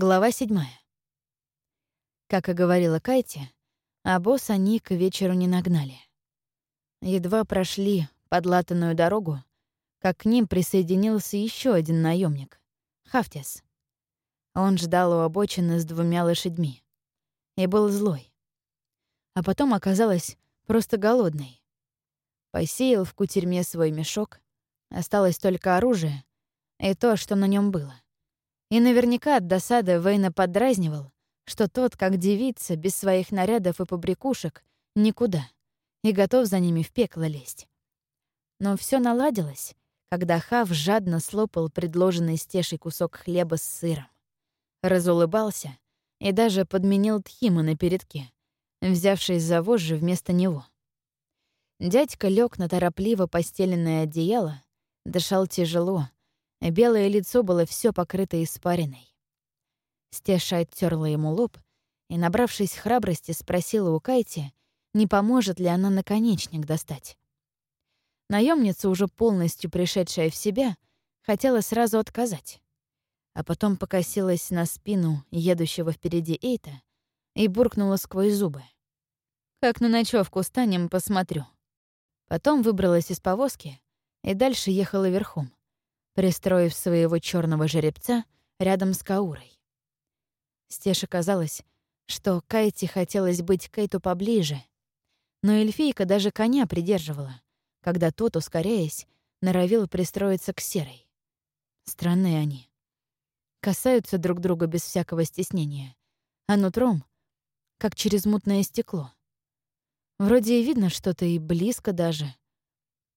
Глава седьмая. Как и говорила Кайти, а босс они к вечеру не нагнали. Едва прошли подлатанную дорогу, как к ним присоединился еще один наемник — Хафтис. Он ждал у обочины с двумя лошадьми и был злой. А потом оказалось просто голодный. Посеял в кутерьме свой мешок, осталось только оружие и то, что на нем было — и наверняка от досады Вейна подразнивал, что тот, как девица, без своих нарядов и побрякушек, никуда, и готов за ними в пекло лезть. Но все наладилось, когда Хав жадно слопал предложенный стешей кусок хлеба с сыром. Разулыбался и даже подменил Тхима на передке, взявшись за вожжи вместо него. Дядька лег на торопливо постеленное одеяло, дышал тяжело, Белое лицо было все покрыто испариной. Стеша оттерла ему лоб и, набравшись храбрости, спросила у Кайти, не поможет ли она наконечник достать. Наемница, уже полностью пришедшая в себя, хотела сразу отказать. А потом покосилась на спину едущего впереди Эйта и буркнула сквозь зубы. «Как на ночевку станем, посмотрю». Потом выбралась из повозки и дальше ехала верхом пристроив своего черного жеребца рядом с Каурой. Стеше казалось, что Кайти хотелось быть Кейту поближе, но эльфийка даже коня придерживала, когда тот, ускоряясь, норовил пристроиться к серой. Странные они. Касаются друг друга без всякого стеснения, а нутром — как через мутное стекло. Вроде и видно что-то и близко даже,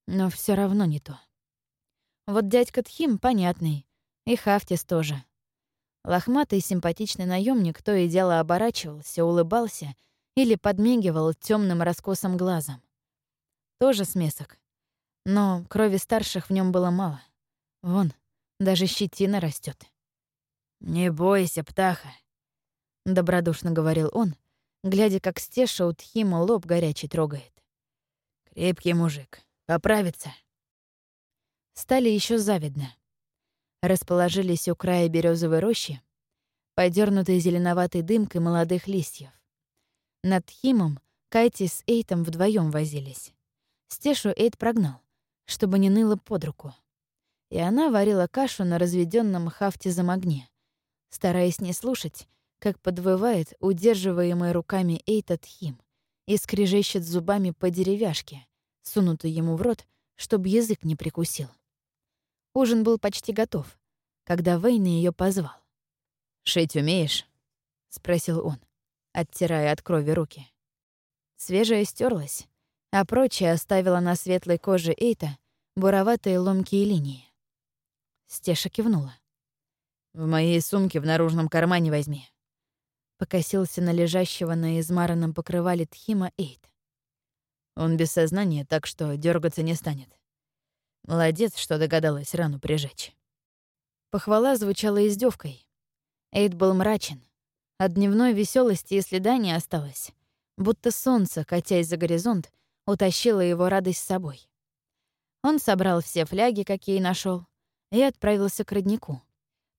но все равно не то. Вот дядька Тхим понятный, и Хафтис тоже. Лохматый симпатичный наемник то и дело оборачивался, улыбался или подмигивал темным раскосом глазом. Тоже смесок. Но крови старших в нем было мало. Вон, даже щетина растет. «Не бойся, птаха», — добродушно говорил он, глядя, как Стеша у Тхима лоб горячий трогает. «Крепкий мужик, поправится» стали еще завидно. Расположились у края березовой рощи, подернутой зеленоватой дымкой молодых листьев. Над Химом Кайти с Эйтом вдвоем возились. Стешу Эйт прогнал, чтобы не ныло под руку. И она варила кашу на разведенном хафтизом огне, стараясь не слушать, как подвывает удерживаемый руками Эйта Тхим и скрежещет зубами по деревяшке, сунутой ему в рот, чтобы язык не прикусил. Ужин был почти готов, когда Вейн ее позвал. «Шить умеешь?» — спросил он, оттирая от крови руки. Свежая стерлась, а прочее оставила на светлой коже Эйта буроватые ломкие линии. Стеша кивнула. «В моей сумке в наружном кармане возьми». Покосился на лежащего на измаранном покрывале Тхима Эйт. Он без сознания, так что дергаться не станет. Молодец, что догадалась рану прижечь. Похвала звучала издевкой. Эйд был мрачен. От дневной веселости и следа не осталось. Будто солнце, катясь за горизонт, утащило его радость с собой. Он собрал все фляги, какие нашел, и отправился к роднику.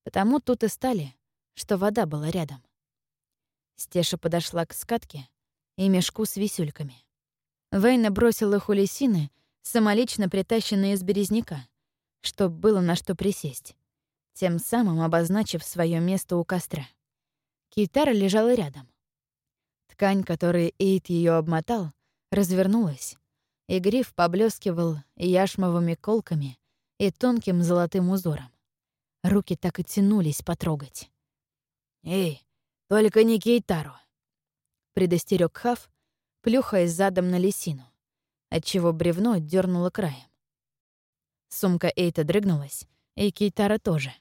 Потому тут и стали, что вода была рядом. Стеша подошла к скатке и мешку с висюльками. Вейна бросила лисины самолично притащенные из березняка, чтоб было на что присесть, тем самым обозначив свое место у костра. Китара лежала рядом. Ткань, которой Эйт ее обмотал, развернулась, и гриф поблескивал яшмовыми колками и тонким золотым узором. Руки так и тянулись потрогать. «Эй, только не Кейтару!» — предостерег Хав, плюхаясь задом на лисину отчего бревно дернуло краем. Сумка Эйта дрыгнулась, и Кейтара тоже,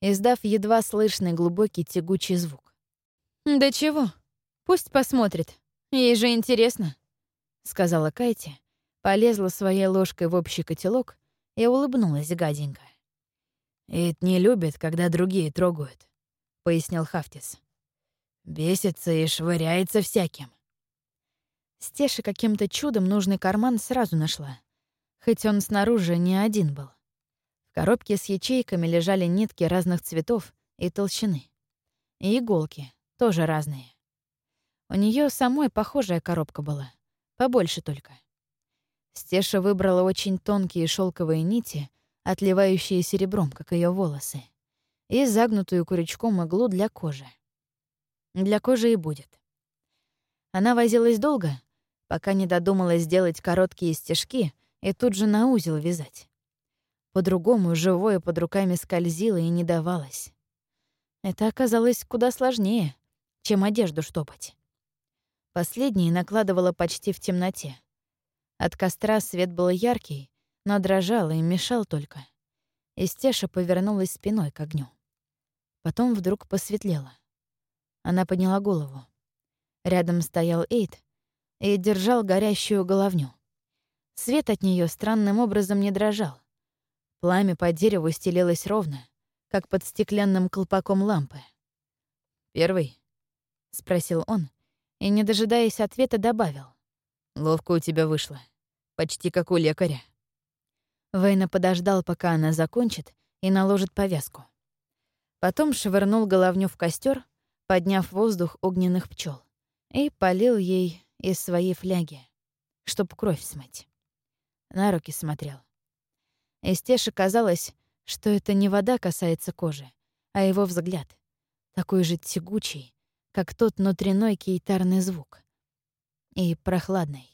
издав едва слышный глубокий тягучий звук. «Да чего? Пусть посмотрит. Ей же интересно», — сказала Кайти, полезла своей ложкой в общий котелок и улыбнулась гаденько. «Эйт не любит, когда другие трогают», — пояснил Хафтис. «Бесится и швыряется всяким. Стеша каким-то чудом нужный карман сразу нашла, хоть он снаружи не один был. В коробке с ячейками лежали нитки разных цветов и толщины. и иголки, тоже разные. У нее самой похожая коробка была, побольше только. Стеша выбрала очень тонкие шелковые нити, отливающие серебром, как ее волосы, и загнутую крючком иглу для кожи. Для кожи и будет. Она возилась долго, пока не додумалась сделать короткие стежки и тут же на узел вязать. По-другому живое под руками скользило и не давалось. Это оказалось куда сложнее, чем одежду штопать. Последние накладывала почти в темноте. От костра свет был яркий, но дрожал и мешал только. И Стеша повернулась спиной к огню. Потом вдруг посветлело. Она подняла голову. Рядом стоял Эйд и держал горящую головню. Свет от нее странным образом не дрожал. Пламя по дереву стелилось ровно, как под стеклянным колпаком лампы. «Первый?» — спросил он, и, не дожидаясь ответа, добавил. «Ловко у тебя вышло. Почти как у лекаря». Вейна подождал, пока она закончит, и наложит повязку. Потом швырнул головню в костер, подняв воздух огненных пчел, и полил ей из своей фляги, чтоб кровь смыть. На руки смотрел. Эстеше казалось, что это не вода касается кожи, а его взгляд, такой же тягучий, как тот внутренной кейтарный звук. И прохладный.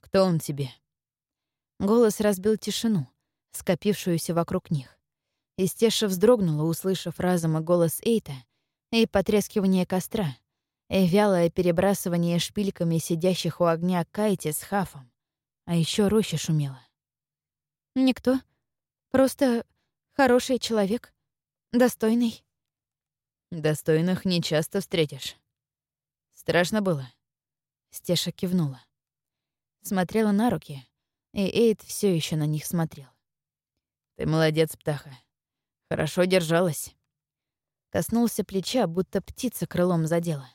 «Кто он тебе?» Голос разбил тишину, скопившуюся вокруг них. Истеша вздрогнула, услышав разом и голос Эйта, и потрескивание костра, и вялое перебрасывание шпильками сидящих у огня Кайти с Хафом. А еще роща шумела. «Никто. Просто хороший человек. Достойный». Достойных не часто встретишь. Страшно было. Стеша кивнула. Смотрела на руки, и Эйд все еще на них смотрел. Ты молодец, птаха. Хорошо держалась. Коснулся плеча, будто птица крылом задела,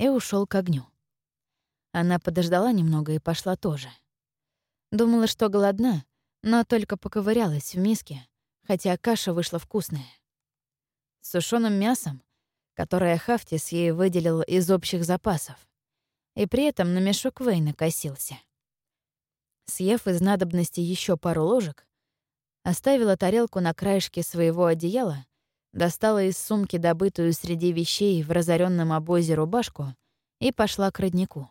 и ушел к огню. Она подождала немного и пошла тоже. Думала, что голодна, но только поковырялась в миске, хотя каша вышла вкусная. С сушеным мясом которое Хафтис ей выделил из общих запасов, и при этом на мешок Вейна косился. Съев из надобности еще пару ложек, оставила тарелку на краешке своего одеяла, достала из сумки добытую среди вещей в разоренном обозе рубашку и пошла к роднику.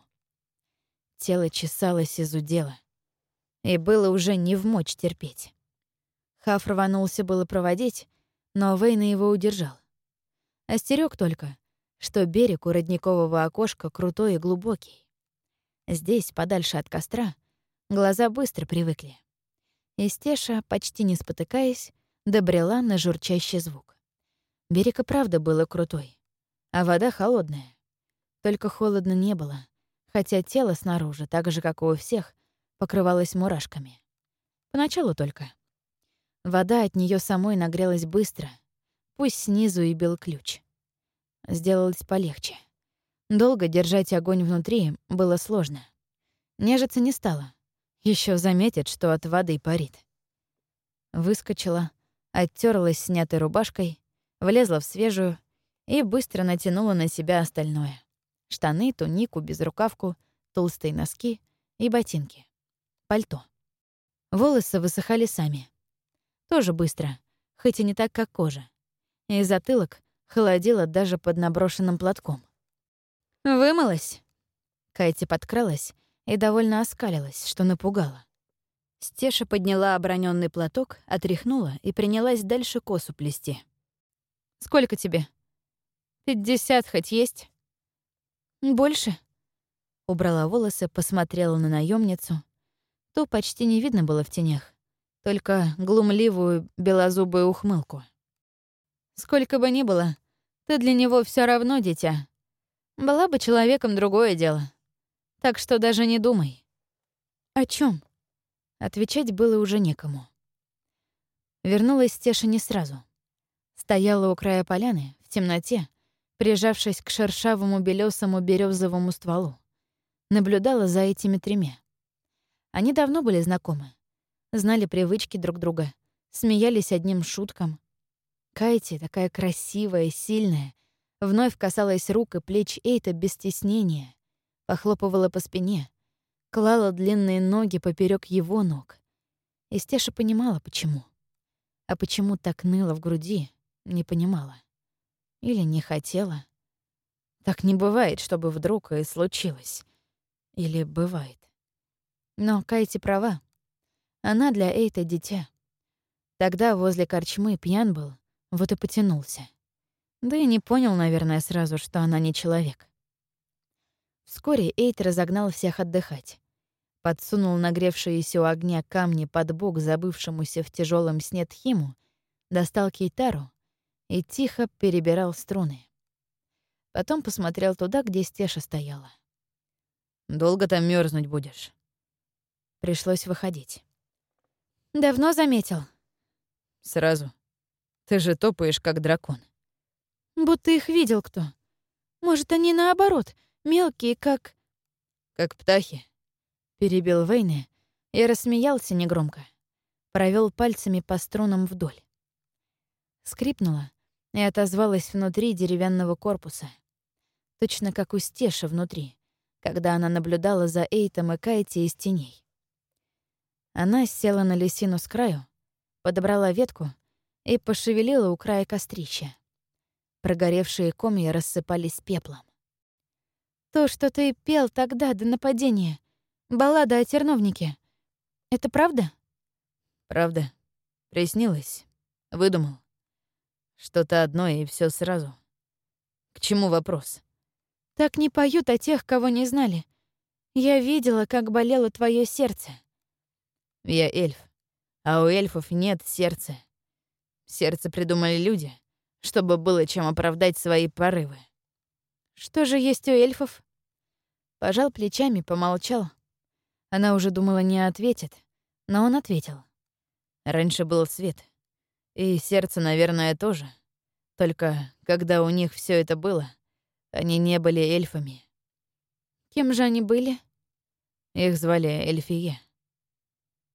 Тело чесалось из удела, и было уже не в мочь терпеть. Хаф рванулся было проводить, но Вейна его удержал. Остерег только, что берег у родникового окошка крутой и глубокий. Здесь, подальше от костра, глаза быстро привыкли. И Стеша, почти не спотыкаясь, добрела на журчащий звук. Берег и правда было крутой, а вода холодная. Только холодно не было, хотя тело снаружи, так же, как и у всех, покрывалось мурашками. Поначалу только. Вода от нее самой нагрелась быстро, Пусть снизу и бил ключ. Сделалось полегче. Долго держать огонь внутри было сложно. Нежиться не стало. Еще заметит, что от воды парит. Выскочила, оттерлась снятой рубашкой, влезла в свежую и быстро натянула на себя остальное. Штаны, тунику, безрукавку, толстые носки и ботинки. Пальто. Волосы высыхали сами. Тоже быстро, хоть и не так, как кожа и затылок холодило даже под наброшенным платком. «Вымылась?» Кайти подкралась и довольно оскалилась, что напугала. Стеша подняла оброненный платок, отряхнула и принялась дальше косу плести. «Сколько тебе?» «Пятьдесят хоть есть?» «Больше?» Убрала волосы, посмотрела на наемницу. То почти не видно было в тенях, только глумливую белозубую ухмылку. Сколько бы ни было, ты для него все равно дитя. Была бы человеком другое дело. Так что даже не думай. О чем? Отвечать было уже некому. Вернулась Стеша не сразу. Стояла у края поляны, в темноте, прижавшись к шершавому белесому березовому стволу. Наблюдала за этими тремя. Они давно были знакомы. Знали привычки друг друга, смеялись одним шуткам, Кайти, такая красивая, сильная, вновь касалась рук и плеч Эйта без стеснения, похлопывала по спине, клала длинные ноги поперек его ног. И Стеша понимала, почему. А почему так ныло в груди, не понимала. Или не хотела. Так не бывает, чтобы вдруг и случилось. Или бывает. Но Кайти права. Она для Эйта дитя. Тогда возле корчмы пьян был, вот и потянулся. Да и не понял, наверное, сразу, что она не человек. Вскоре Эйт разогнал всех отдыхать. Подсунул нагревшиеся у огня камни под бок забывшемуся в тяжелом сне Тхиму, достал китару и тихо перебирал струны. Потом посмотрел туда, где Стеша стояла. «Долго там мерзнуть будешь?» Пришлось выходить. «Давно заметил?» «Сразу. Ты же топаешь, как дракон». «Будто их видел кто. Может, они наоборот, мелкие, как...» «Как птахи», — перебил Вейне и рассмеялся негромко. Провел пальцами по струнам вдоль. Скрипнула и отозвалась внутри деревянного корпуса. Точно как у Стеши внутри, когда она наблюдала за Эйтом и Кайти из теней. Она села на лесину с краю, подобрала ветку и пошевелила у края кострища. Прогоревшие комья рассыпались пеплом. «То, что ты пел тогда до нападения, баллада о терновнике, это правда?» «Правда. Приснилось. Выдумал. Что-то одно и все сразу. К чему вопрос?» «Так не поют о тех, кого не знали. Я видела, как болело твое сердце». Я эльф, а у эльфов нет сердца. Сердце придумали люди, чтобы было чем оправдать свои порывы. Что же есть у эльфов? Пожал плечами, помолчал. Она уже думала, не ответит, но он ответил. Раньше был свет. И сердце, наверное, тоже. Только когда у них все это было, они не были эльфами. Кем же они были? Их звали Эльфие.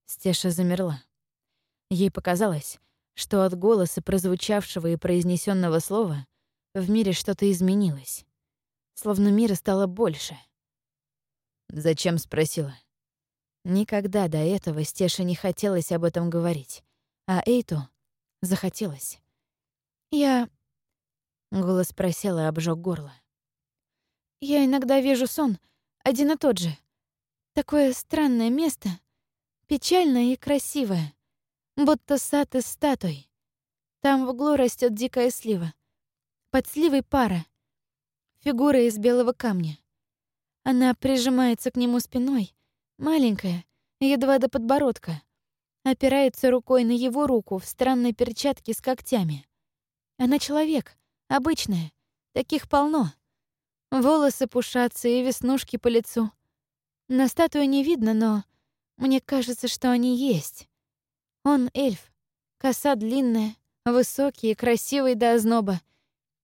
Стеша замерла. Ей показалось, что от голоса прозвучавшего и произнесенного слова в мире что-то изменилось. Словно мира стало больше. «Зачем?» — спросила. Никогда до этого Стеше не хотелось об этом говорить, а Эйту захотелось. «Я...» — голос просел и обжег горло. «Я иногда вижу сон, один и тот же. Такое странное место — Печальная и красивая, будто сад из статуй. Там в углу растет дикая слива. Под сливой пара. Фигура из белого камня. Она прижимается к нему спиной, маленькая, едва до подбородка. Опирается рукой на его руку в странной перчатке с когтями. Она человек, обычная, таких полно. Волосы пушатся и веснушки по лицу. На статую не видно, но мне кажется, что они есть. Он эльф, коса длинная, высокий и красивый до озноба.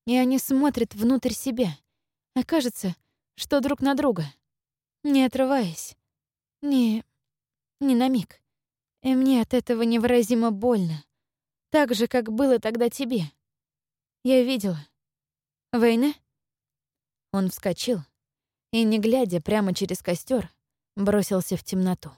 И они смотрят внутрь себя. А кажется, что друг на друга. Не отрываясь. Не... не на миг. И мне от этого невыразимо больно. Так же, как было тогда тебе. Я видела. Война? Он вскочил и, не глядя прямо через костер, бросился в темноту.